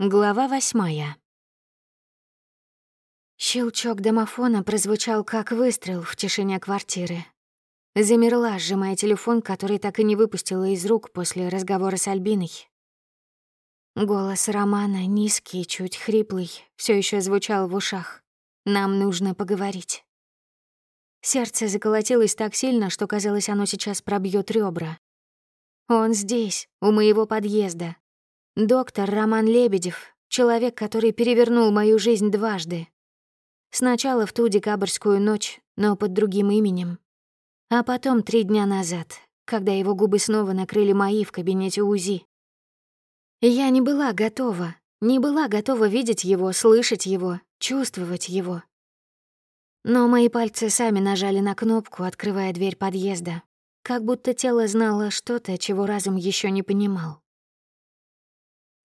Глава восьмая. Щелчок домофона прозвучал как выстрел в тишине квартиры. Замерла, сжимая телефон, который так и не выпустила из рук после разговора с Альбиной. Голос Романа, низкий, чуть хриплый, все еще звучал в ушах. «Нам нужно поговорить». Сердце заколотилось так сильно, что казалось, оно сейчас пробьет ребра. Он здесь, у моего подъезда. Доктор Роман Лебедев, человек, который перевернул мою жизнь дважды. Сначала в ту декабрьскую ночь, но под другим именем. А потом три дня назад, когда его губы снова накрыли мои в кабинете УЗИ. Я не была готова, не была готова видеть его, слышать его, чувствовать его. Но мои пальцы сами нажали на кнопку, открывая дверь подъезда, как будто тело знало что-то, чего разум еще не понимал.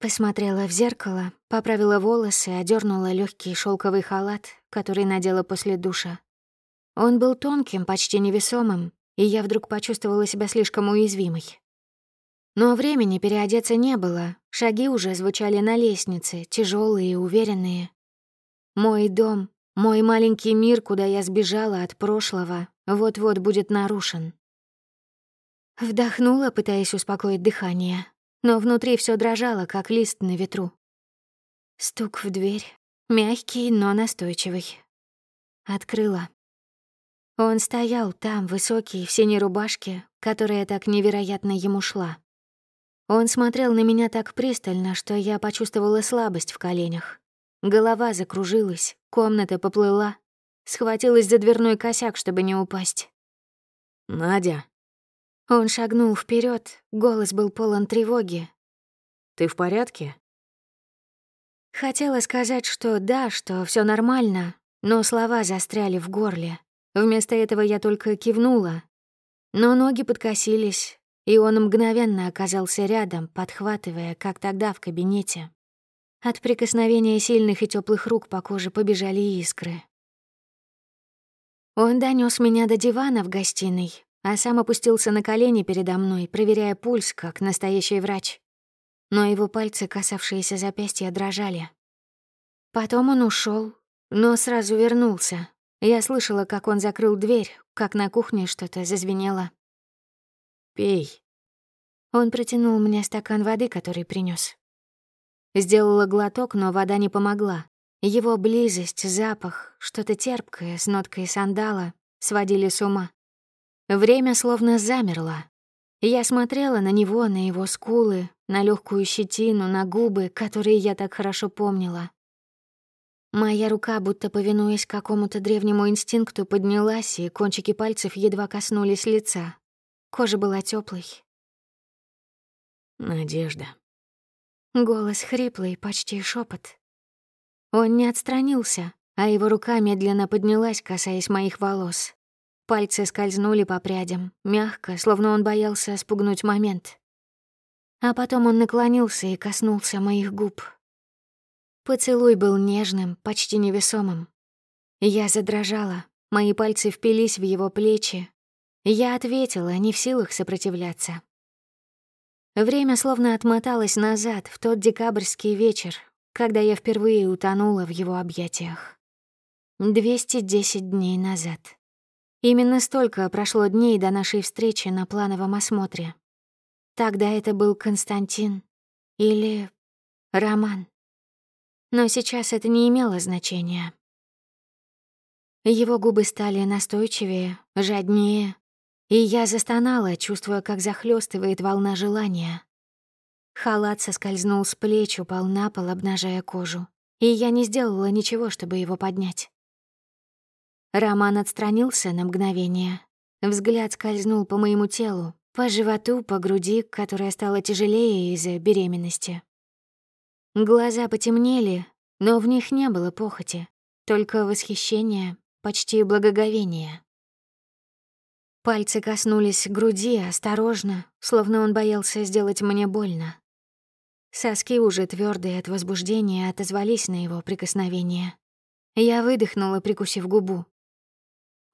Посмотрела в зеркало, поправила волосы, одернула легкий шелковый халат, который надела после душа. Он был тонким, почти невесомым, и я вдруг почувствовала себя слишком уязвимой. Но времени переодеться не было, шаги уже звучали на лестнице, тяжелые и уверенные. Мой дом, мой маленький мир, куда я сбежала от прошлого, вот-вот будет нарушен. Вдохнула, пытаясь успокоить дыхание, но внутри все дрожало, как лист на ветру. Стук в дверь, мягкий, но настойчивый. Открыла. Он стоял там, высокий, в синей рубашке, которая так невероятно ему шла. Он смотрел на меня так пристально, что я почувствовала слабость в коленях. Голова закружилась, комната поплыла, схватилась за дверной косяк, чтобы не упасть. «Надя», он шагнул вперед, голос был полон тревоги. «Ты в порядке?» Хотела сказать, что да, что все нормально, но слова застряли в горле. Вместо этого я только кивнула. Но ноги подкосились, и он мгновенно оказался рядом, подхватывая, как тогда в кабинете. От прикосновения сильных и теплых рук по коже побежали искры. Он донес меня до дивана в гостиной, а сам опустился на колени передо мной, проверяя пульс, как настоящий врач. Но его пальцы, касавшиеся запястья, дрожали. Потом он ушел, но сразу вернулся. Я слышала, как он закрыл дверь, как на кухне что-то зазвенело. «Пей». Он протянул мне стакан воды, который принес. Сделала глоток, но вода не помогла. Его близость, запах, что-то терпкое с ноткой сандала сводили с ума. Время словно замерло. Я смотрела на него, на его скулы, на легкую щетину, на губы, которые я так хорошо помнила. Моя рука, будто повинуясь какому-то древнему инстинкту, поднялась, и кончики пальцев едва коснулись лица. Кожа была теплой. «Надежда». Голос хриплый, почти шепот. Он не отстранился, а его рука медленно поднялась, касаясь моих волос. Пальцы скользнули по прядям, мягко, словно он боялся спугнуть момент. А потом он наклонился и коснулся моих губ. Поцелуй был нежным, почти невесомым. Я задрожала, мои пальцы впились в его плечи. Я ответила, не в силах сопротивляться. Время словно отмоталось назад, в тот декабрьский вечер, когда я впервые утонула в его объятиях. 210 дней назад. Именно столько прошло дней до нашей встречи на плановом осмотре. Тогда это был Константин или Роман. Но сейчас это не имело значения. Его губы стали настойчивее, жаднее, и я застонала, чувствуя, как захлестывает волна желания. Халат соскользнул с плеч, упал на пол, обнажая кожу, и я не сделала ничего, чтобы его поднять. Роман отстранился на мгновение. Взгляд скользнул по моему телу, по животу, по груди, которая стала тяжелее из-за беременности. Глаза потемнели, но в них не было похоти, только восхищение, почти благоговение. Пальцы коснулись груди осторожно, словно он боялся сделать мне больно. Соски, уже твердые от возбуждения, отозвались на его прикосновение. Я выдохнула, прикусив губу.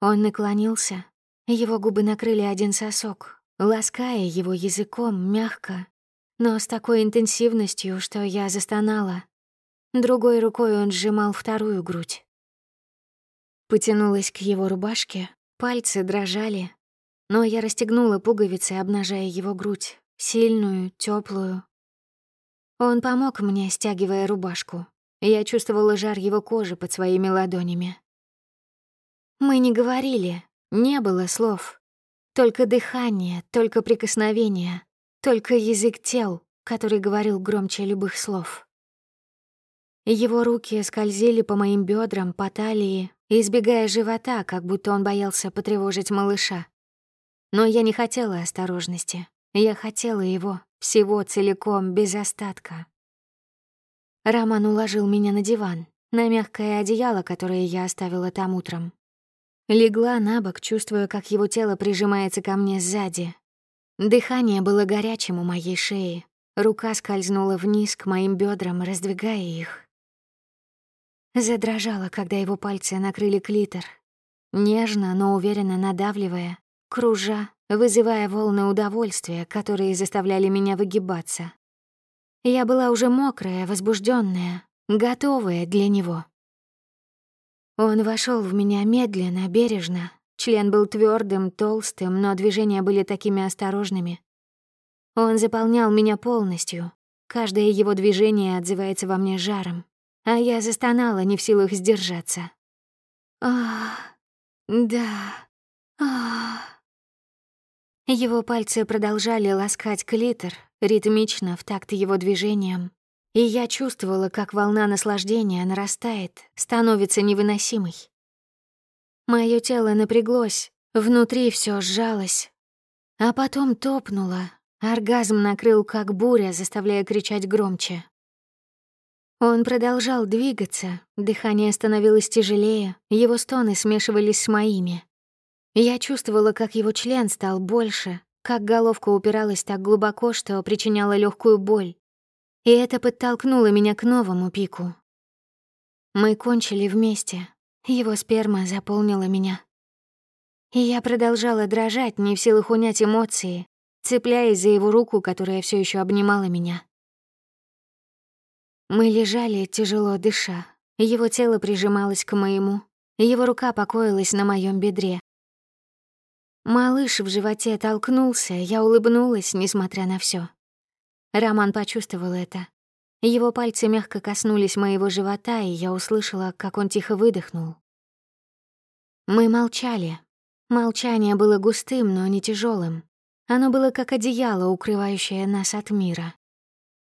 Он наклонился, его губы накрыли один сосок, лаская его языком мягко, но с такой интенсивностью, что я застонала, Другой рукой он сжимал вторую грудь. Потянулась к его рубашке, пальцы дрожали, но я расстегнула пуговицы, обнажая его грудь, сильную, теплую. Он помог мне, стягивая рубашку. Я чувствовала жар его кожи под своими ладонями. Мы не говорили, не было слов. Только дыхание, только прикосновение, только язык тел, который говорил громче любых слов. Его руки скользили по моим бедрам, по талии, избегая живота, как будто он боялся потревожить малыша. Но я не хотела осторожности. Я хотела его, всего целиком, без остатка. Роман уложил меня на диван, на мягкое одеяло, которое я оставила там утром. Легла на бок, чувствуя, как его тело прижимается ко мне сзади. Дыхание было горячим у моей шеи. Рука скользнула вниз к моим бедрам, раздвигая их. Задрожала, когда его пальцы накрыли клитор. Нежно, но уверенно надавливая, кружа, вызывая волны удовольствия, которые заставляли меня выгибаться. Я была уже мокрая, возбужденная, готовая для него. Он вошел в меня медленно, бережно. Член был твердым, толстым, но движения были такими осторожными. Он заполнял меня полностью. Каждое его движение отзывается во мне жаром а я застонала, не в силах сдержаться. «Ах, да, ах». Его пальцы продолжали ласкать клитор, ритмично, в такт его движениям, и я чувствовала, как волна наслаждения нарастает, становится невыносимой. Моё тело напряглось, внутри всё сжалось, а потом топнуло, оргазм накрыл как буря, заставляя кричать громче. Он продолжал двигаться, дыхание становилось тяжелее, его стоны смешивались с моими. Я чувствовала, как его член стал больше, как головка упиралась так глубоко, что причиняла легкую боль. И это подтолкнуло меня к новому пику. Мы кончили вместе. Его сперма заполнила меня. И я продолжала дрожать, не в силах унять эмоции, цепляясь за его руку, которая все еще обнимала меня. Мы лежали, тяжело дыша. Его тело прижималось к моему. Его рука покоилась на моем бедре. Малыш в животе толкнулся, я улыбнулась, несмотря на все. Роман почувствовал это. Его пальцы мягко коснулись моего живота, и я услышала, как он тихо выдохнул. Мы молчали. Молчание было густым, но не тяжелым. Оно было как одеяло, укрывающее нас от мира.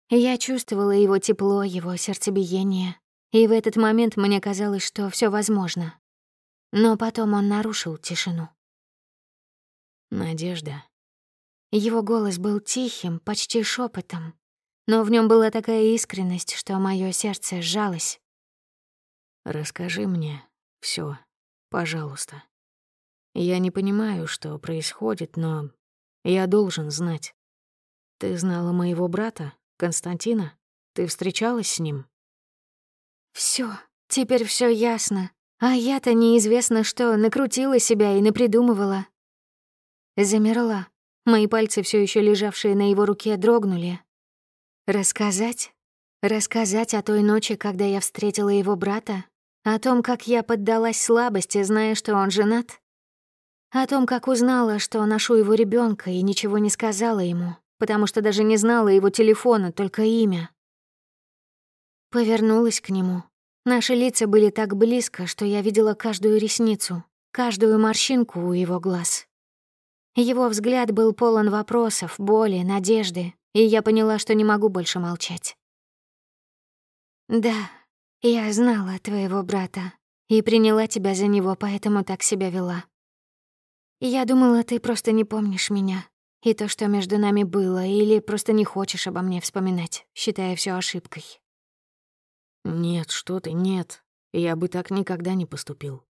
Я чувствовала его тепло, его сердцебиение, и в этот момент мне казалось, что все возможно. Но потом он нарушил тишину. «Надежда». Его голос был тихим, почти шепотом, но в нем была такая искренность, что мое сердце сжалось. «Расскажи мне все, пожалуйста. Я не понимаю, что происходит, но я должен знать. Ты знала моего брата?» Константина? Ты встречалась с ним?» Все, теперь все ясно. А я-то неизвестно что, накрутила себя и напридумывала. Замерла. Мои пальцы, все еще лежавшие на его руке, дрогнули. Рассказать? Рассказать о той ночи, когда я встретила его брата? О том, как я поддалась слабости, зная, что он женат? О том, как узнала, что ношу его ребенка и ничего не сказала ему? потому что даже не знала его телефона, только имя. Повернулась к нему. Наши лица были так близко, что я видела каждую ресницу, каждую морщинку у его глаз. Его взгляд был полон вопросов, боли, надежды, и я поняла, что не могу больше молчать. «Да, я знала твоего брата и приняла тебя за него, поэтому так себя вела. Я думала, ты просто не помнишь меня, и то, что между нами было, или просто не хочешь обо мне вспоминать, считая все ошибкой. Нет, что ты, нет. Я бы так никогда не поступил.